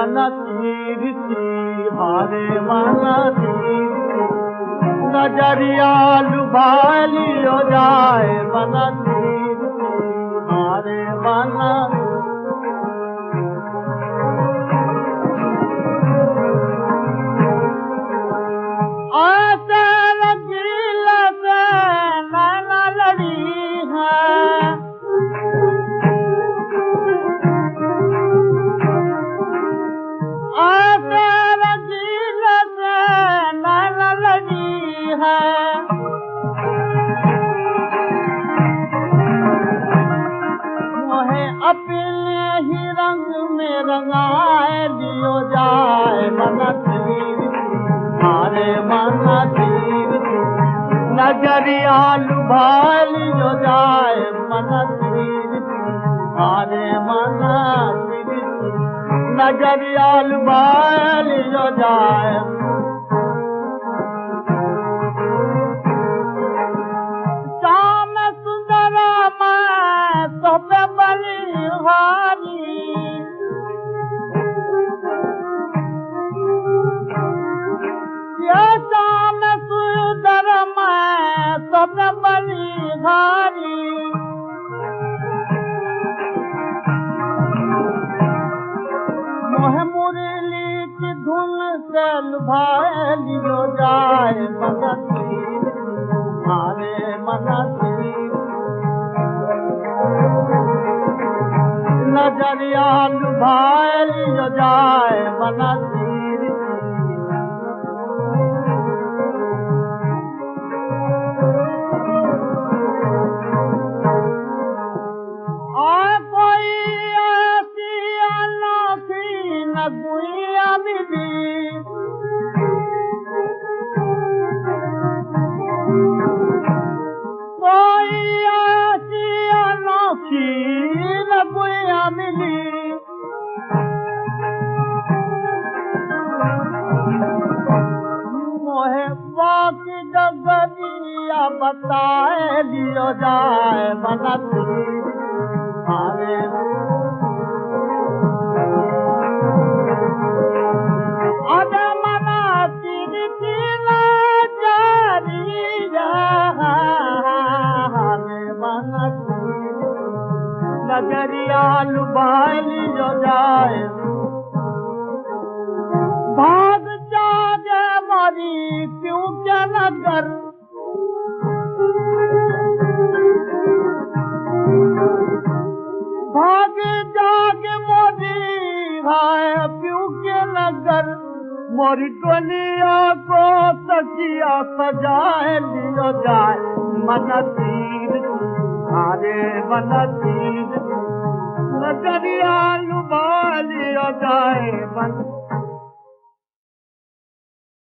मन तीर हारे मन तीर नजरिया लुभाए लियो जाए मन तीर हारे मन रंग में रंगाए लियो जाए मन तीर हारे मन तीर नजरिया लुभाए लियो जाए मन मन तीर नजरिया लुभाए लियो जाए लियो जाए मन तीर हारे मन कोई ऐसी अनोखी नगुइया मिली लियो जाए भाग जागे मरी क्यों क्या नगर भाग हाय क्यों के नगर मोरी टोलिया को सचिया सजाए लियो जाए मन तीर हारे मन तीर नजरिया लुभा लियो जाए मन